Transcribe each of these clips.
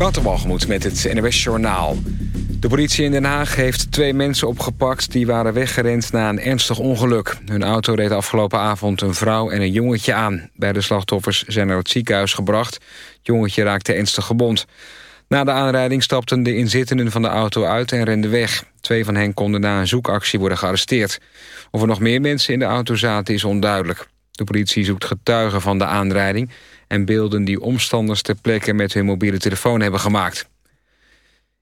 Waterwalgemoed met het NWS Journaal. De politie in Den Haag heeft twee mensen opgepakt... die waren weggerend na een ernstig ongeluk. Hun auto reed afgelopen avond een vrouw en een jongetje aan. Beide slachtoffers zijn naar het ziekenhuis gebracht. Het jongetje raakte ernstig gewond. Na de aanrijding stapten de inzittenden van de auto uit en renden weg. Twee van hen konden na een zoekactie worden gearresteerd. Of er nog meer mensen in de auto zaten is onduidelijk. De politie zoekt getuigen van de aanrijding... en beelden die omstanders ter plekke met hun mobiele telefoon hebben gemaakt.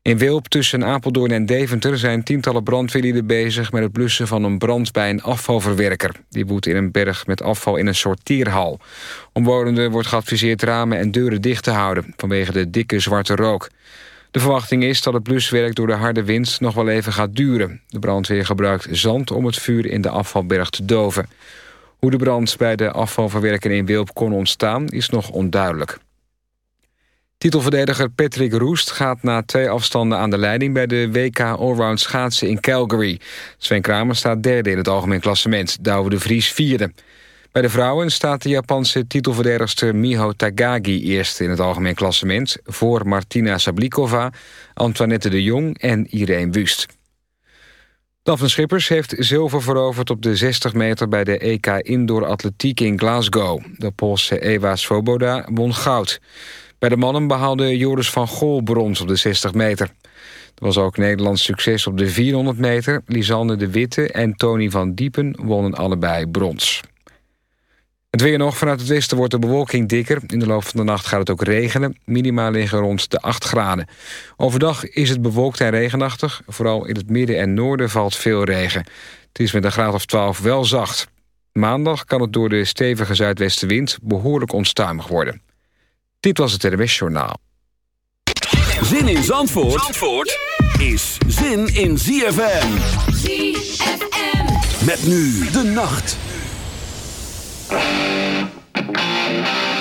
In Wilp tussen Apeldoorn en Deventer zijn tientallen brandweerlieden bezig... met het blussen van een brand bij een afvalverwerker. Die woedt in een berg met afval in een sorteerhal. Omwonenden wordt geadviseerd ramen en deuren dicht te houden... vanwege de dikke zwarte rook. De verwachting is dat het bluswerk door de harde wind nog wel even gaat duren. De brandweer gebruikt zand om het vuur in de afvalberg te doven. Hoe de brand bij de afvalverwerker in Wilp kon ontstaan is nog onduidelijk. Titelverdediger Patrick Roest gaat na twee afstanden aan de leiding... bij de WK Allround schaatsen in Calgary. Sven Kramer staat derde in het algemeen klassement. Douwe de Vries vierde. Bij de vrouwen staat de Japanse titelverdedigster Miho Tagagi... eerste in het algemeen klassement... voor Martina Sablikova, Antoinette de Jong en Irene Wust. Daphne Schippers heeft zilver veroverd op de 60 meter... bij de EK Indoor Atletiek in Glasgow. De Poolse Ewa Svoboda won goud. Bij de mannen behaalde Joris van Gool brons op de 60 meter. Er was ook Nederlands succes op de 400 meter. Lisanne de Witte en Tony van Diepen wonnen allebei brons. Het weer nog. Vanuit het westen wordt de bewolking dikker. In de loop van de nacht gaat het ook regenen. Minima liggen rond de 8 graden. Overdag is het bewolkt en regenachtig. Vooral in het midden en noorden valt veel regen. Het is met een graad of 12 wel zacht. Maandag kan het door de stevige zuidwestenwind behoorlijk onstuimig worden. Dit was het NWS Journaal. Zin in Zandvoort, Zandvoort is zin in ZFM. ZFM. Met nu de nacht. Thank you.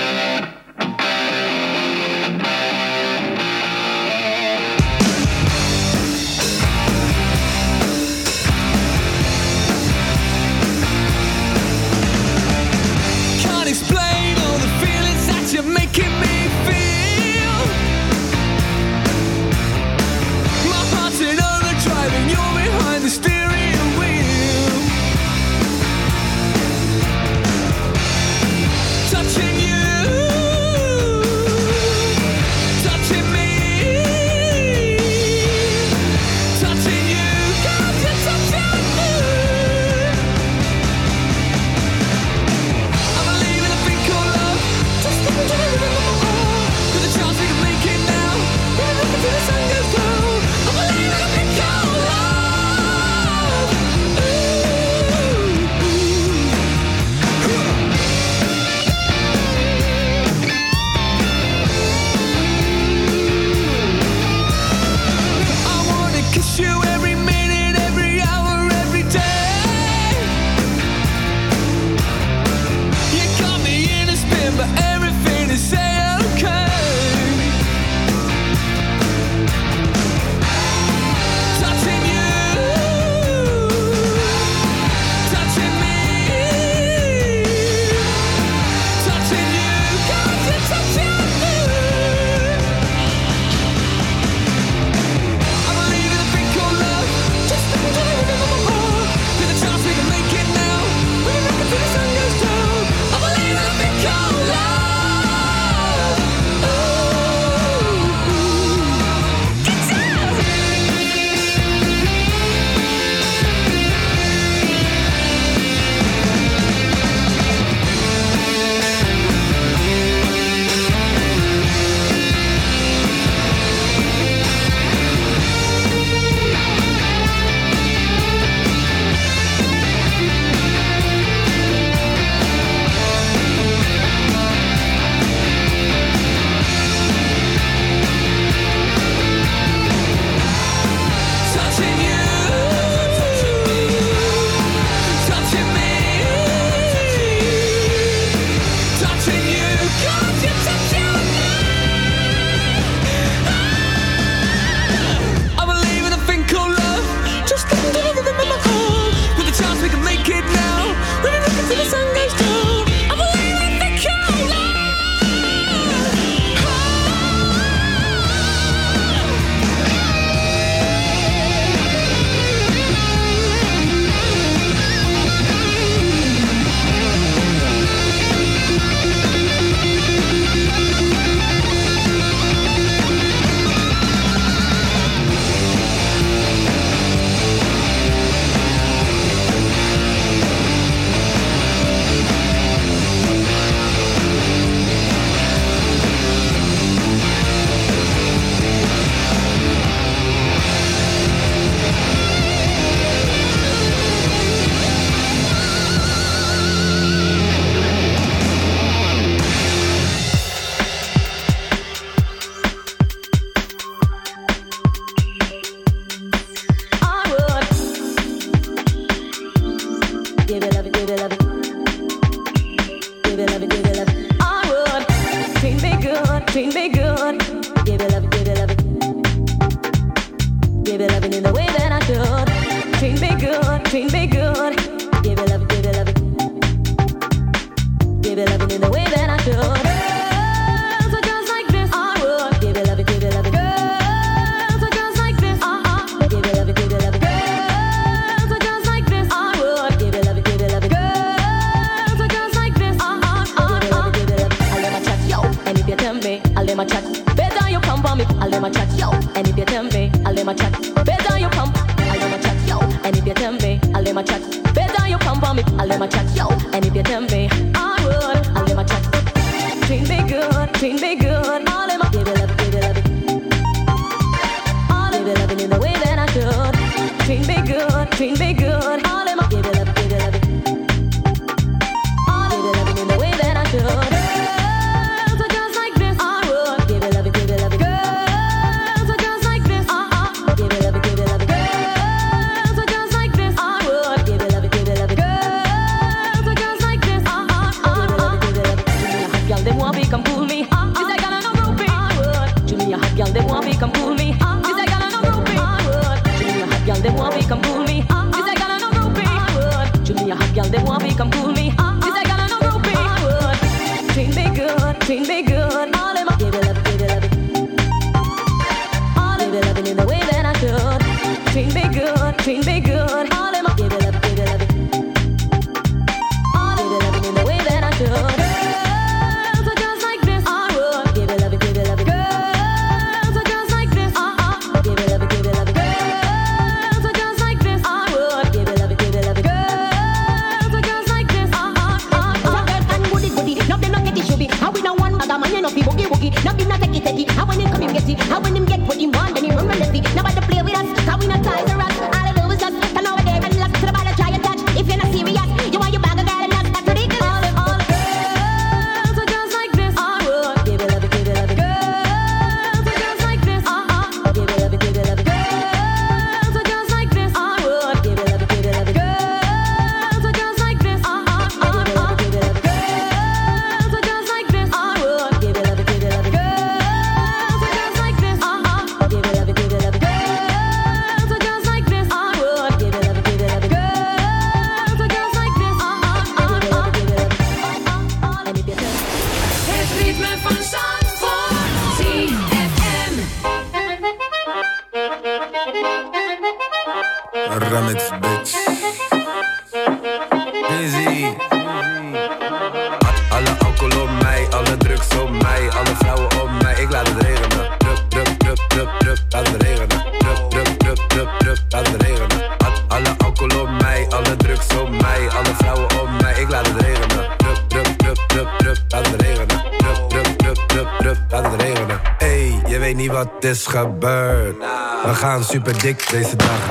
super dik deze dag.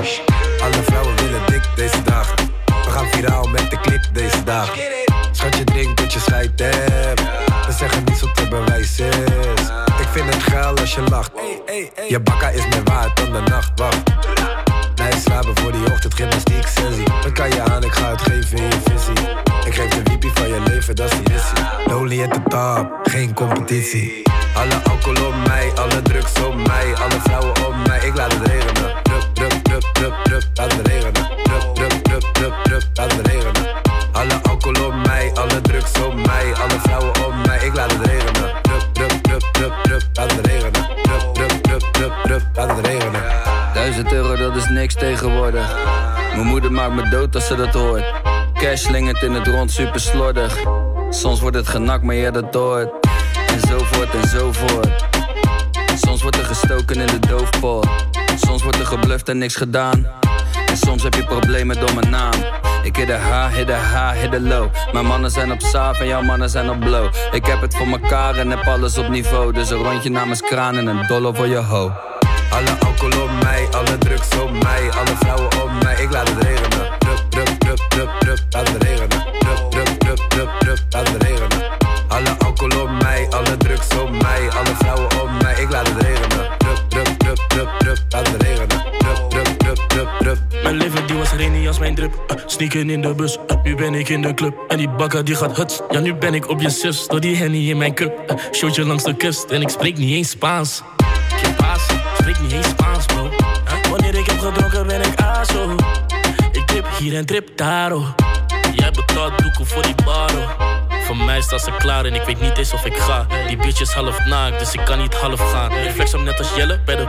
Alle vrouwen willen dik deze dag. We gaan viraal met de klik deze dag. Schat je denkt dat je scheid hebt. We zeggen niet zo te bewijs is. Ik vind het geil als je lacht. Je bakka is meer waard dan de nacht. Wacht. Nee, slapen voor die ochtend, gymnastiek sensie. Dan kan je aan, ik ga het geven in je visie. Ik geef de wiepie van je leven, dat is die missie. Lonely at the top, geen competitie. Alle alcohol om mij, alle drugs op mij, alle vrouwen om mij. Ik laat het regenen. Drup, drup, drup, drup, drup, laat het regenen. Drup, drup, drup, drup, drup, laat het. Alle alcohol om mij, alle drugs op mij, alle vrouwen om mij. Ik laat het regenen. Drup, drup, drup, drup, drup, laat het regenen. Drup, drup, drup, drup, drup, laat het regenen. Duizend euro, dat is niks tegenwoordig. Mijn moeder maakt me dood als ze dat hoort. Cash slingert in het rond, super slordig. Soms wordt het genakt, maar je dat hoort enzovoort enzovoort. Soms wordt er gestoken in de doofpot. Soms wordt er gebluft en niks gedaan. En soms heb je problemen door mijn naam. Ik hit de ha, hit de ha, de low. Mijn mannen zijn op saaf en jouw mannen zijn op blow. Ik heb het voor mekaar en heb alles op niveau. Dus een rondje namens kraan en een dollar voor je ho. Alle alcohol op mij, alle drugs op mij, alle vrouwen op mij. Ik laat het regenen. Druk, druk, druk, druk, druk, laat het regenen. Druk, druk, druk, druk, druk, laat het regenen. Alle alcohol op mij. is mijn drip. Eh, sneaken in de bus, uh, nu ben ik in de club. En die bakker die gaat huts, ja nu ben ik op je zus. Door die henny in mijn cup, uh, showtje langs de kust. En ik spreek niet eens Spaans. Geen paas, spreek niet eens Spaans bro. wanneer ik heb gedronken ben ik aso. Ik trip hier en trip daar oh. Jij betaalt doeken voor die bar. Oh. Voor mij staan ze klaar en ik weet niet eens of ik ga. Die bitch is half naakt, dus ik kan niet half gaan. Ik flex hem net als Jelle bij de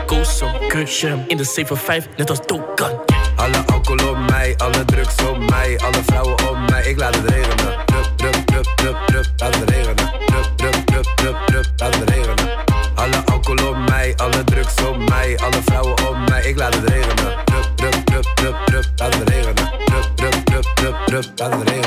Kusje hem in de 7-5, net als Dokan. Alle alcohol op mij, alle drugs op mij, alle vrouwen op mij. Ik laat het regenen. Drup, drup, drup, drup, drup, laat het regenen. Drup, drup, drup, drup, drup, laat het regenen. Alle alcohol op mij, alle drugs op mij, alle vrouwen op mij. Ik laat het regenen. Drup, drup, drup, drup, drup, laat het regenen. Drup, drup, drup, drup, drup, laat het regenen.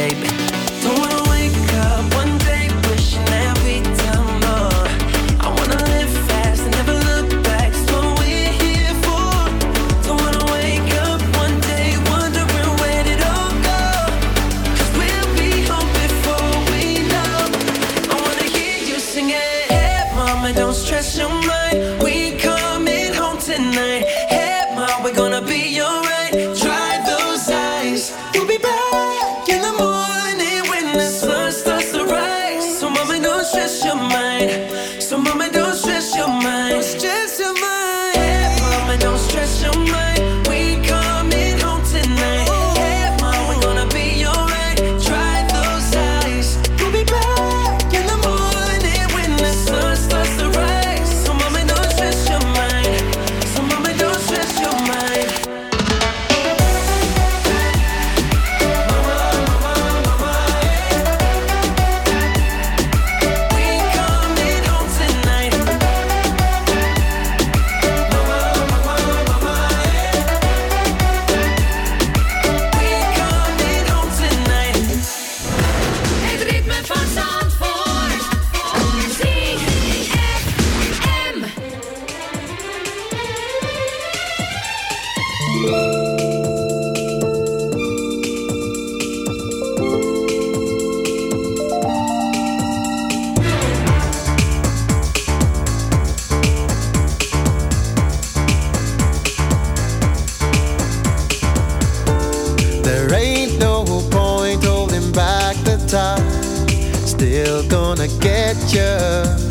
picture.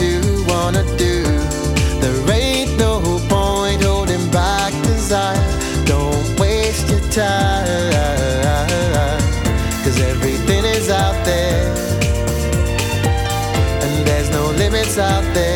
you wanna do. There ain't no point holding back desire. Don't waste your time. Cause everything is out there. And there's no limits out there.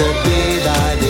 the day by day.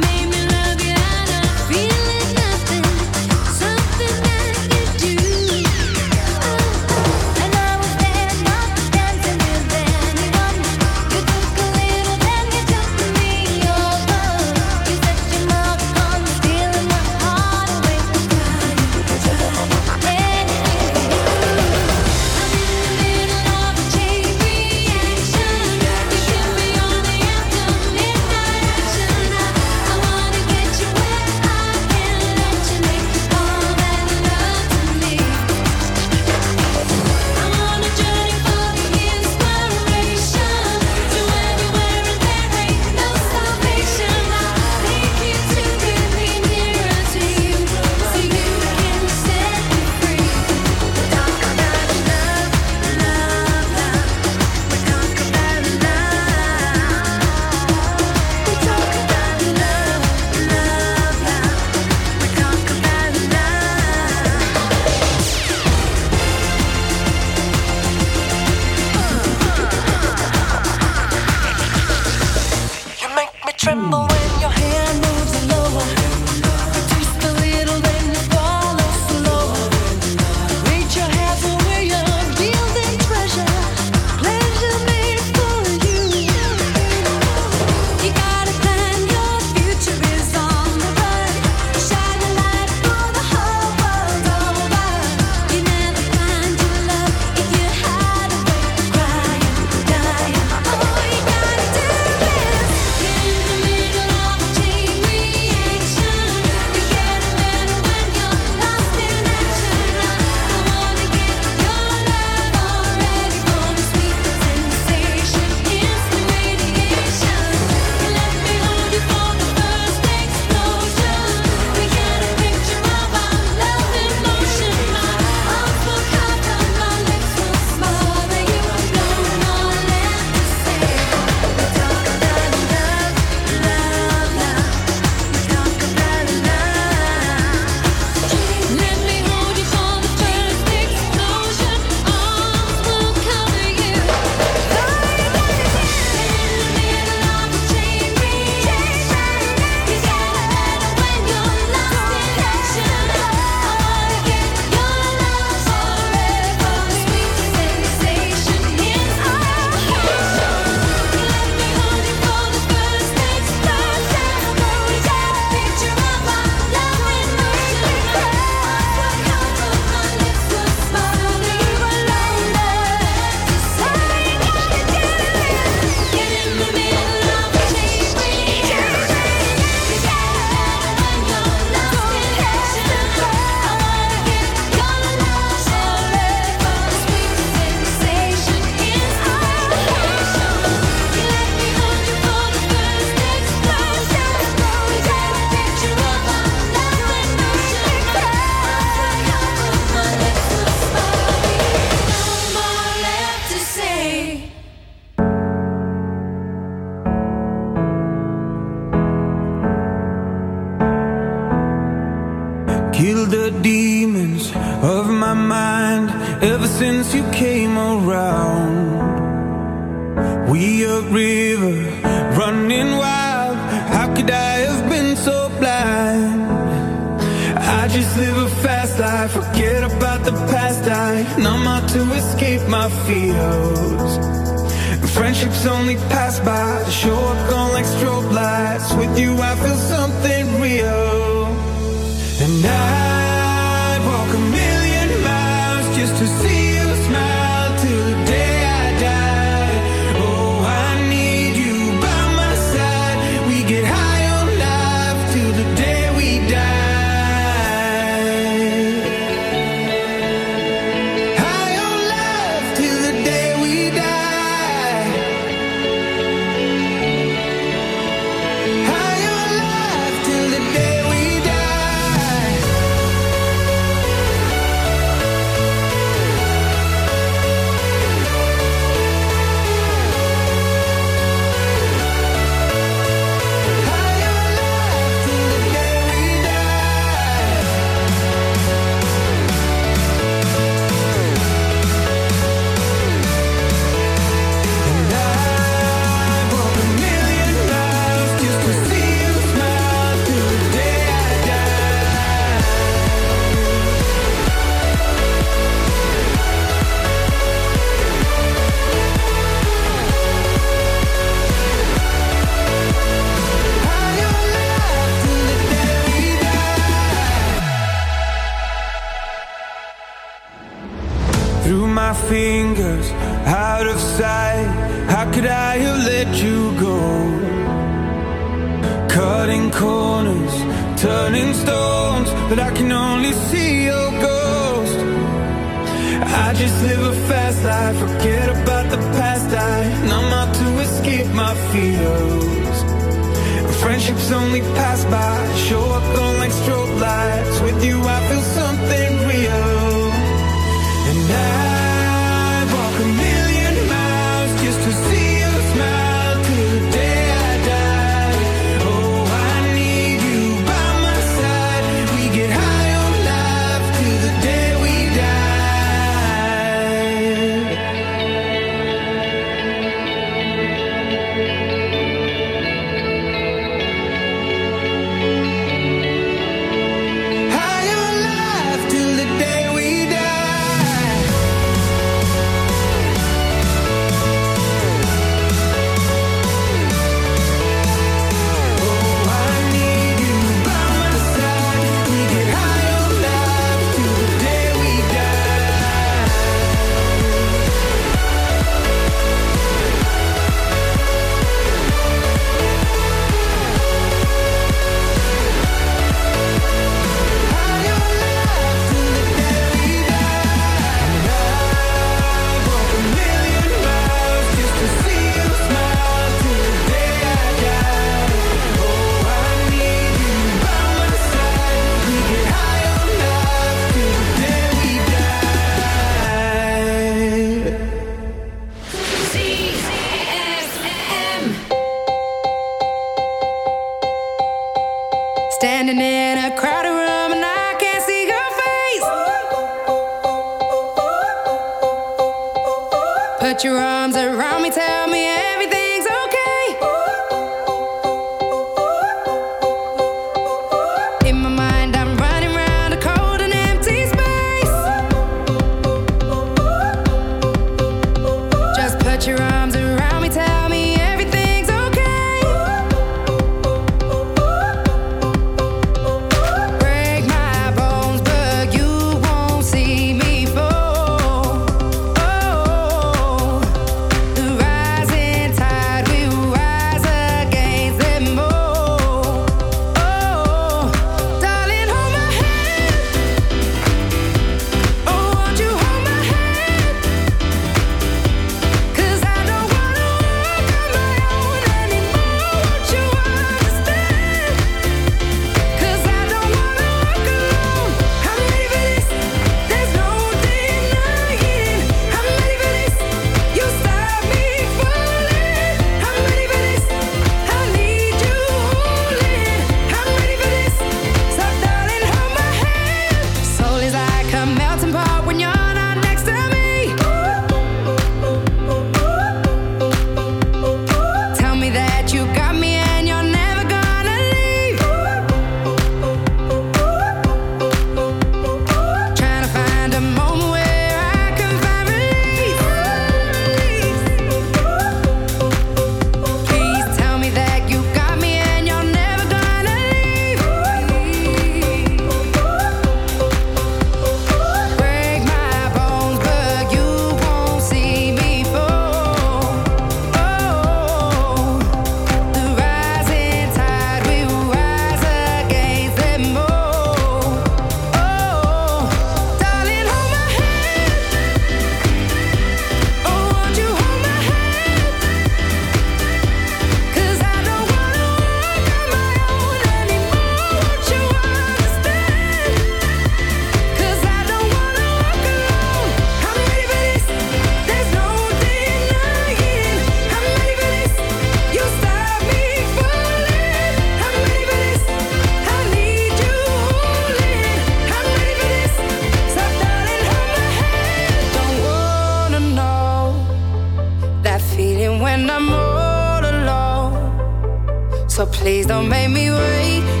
made me wait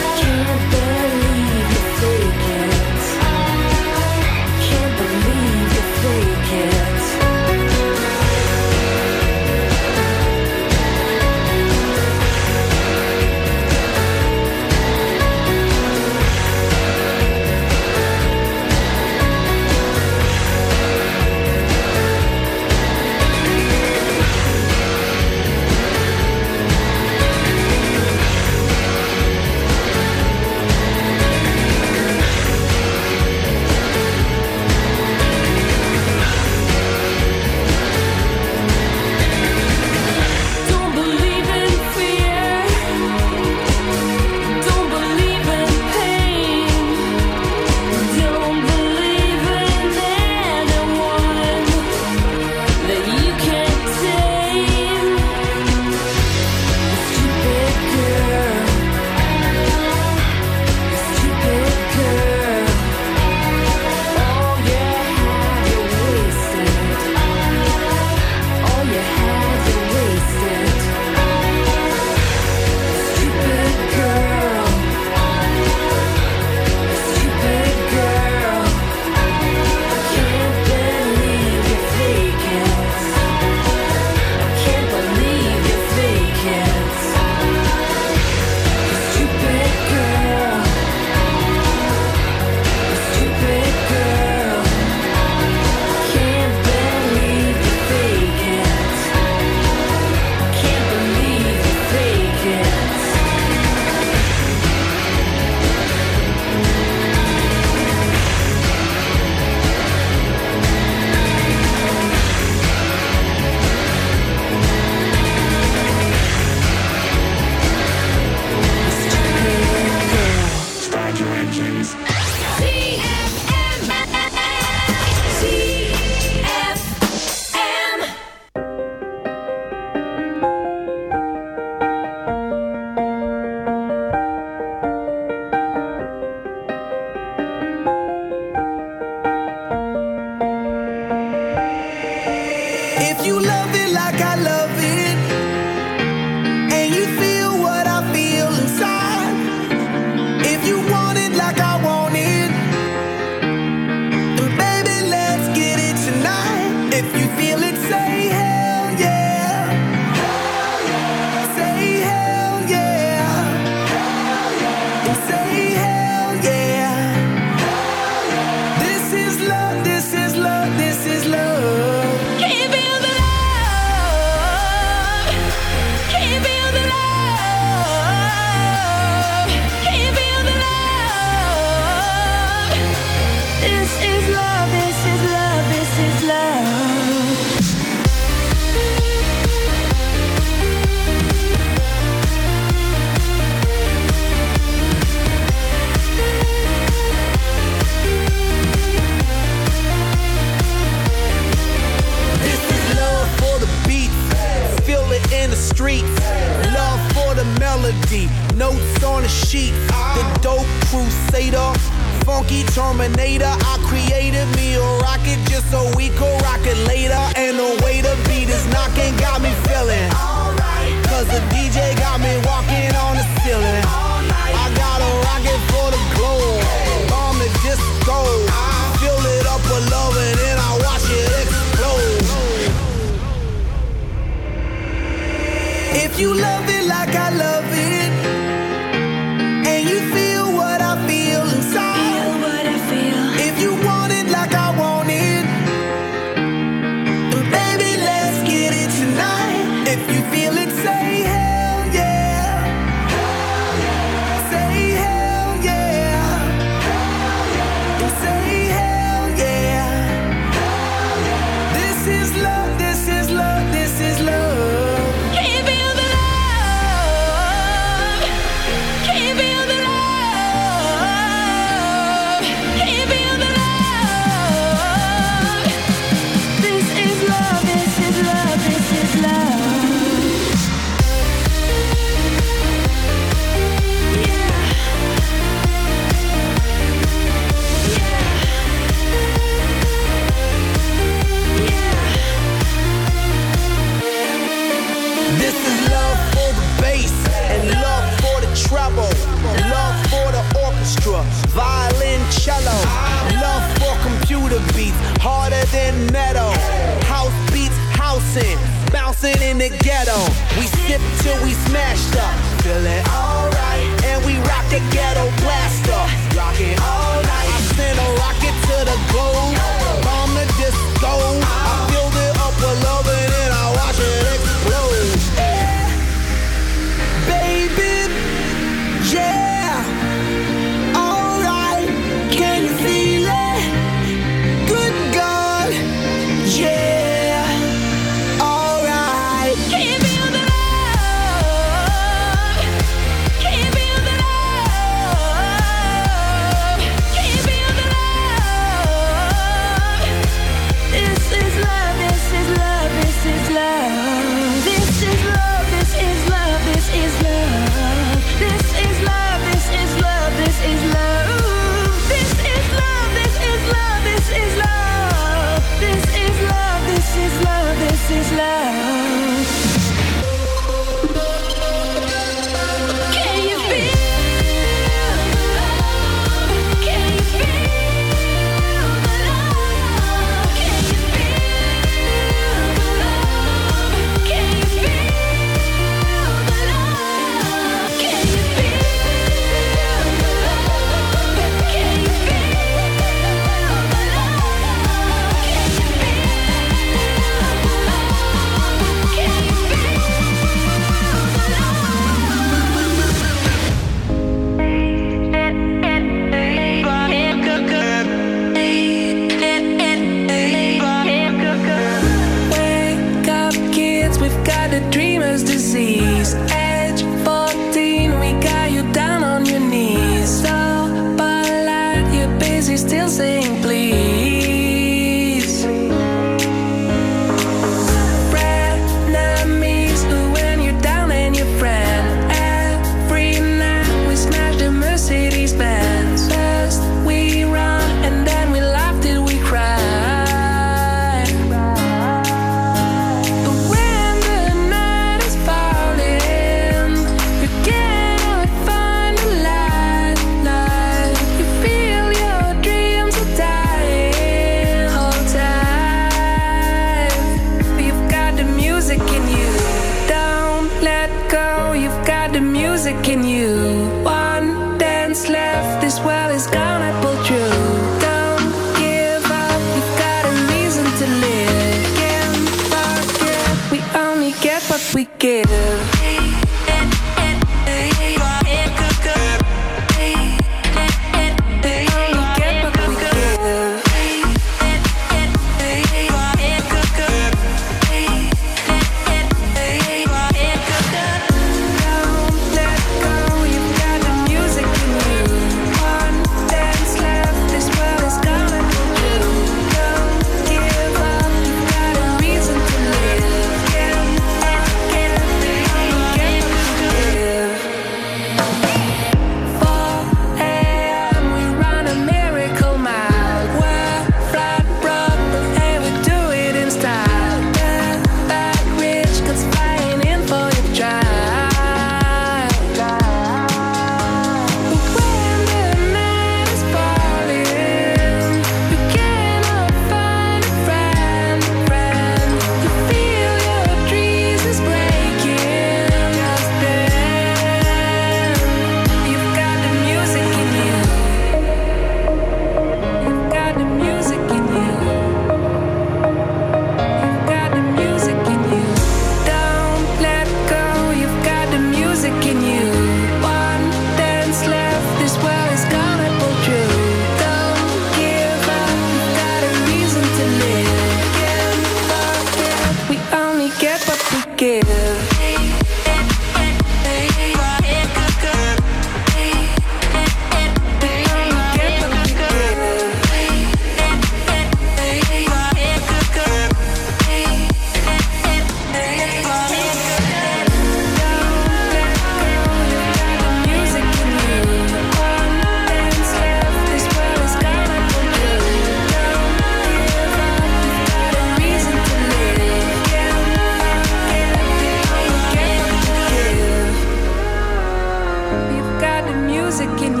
sé que no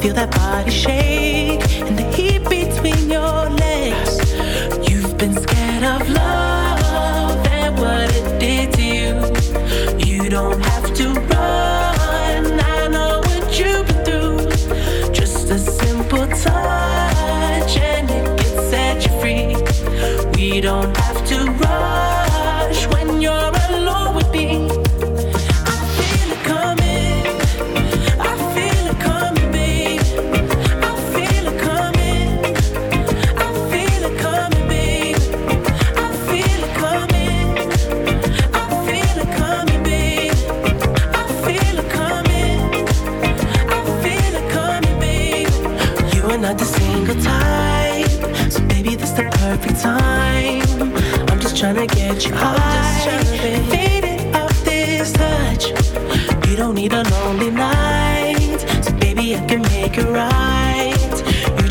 Feel that body shake and the heat between your legs. You've been scared of love and what it did to you. You don't have to run.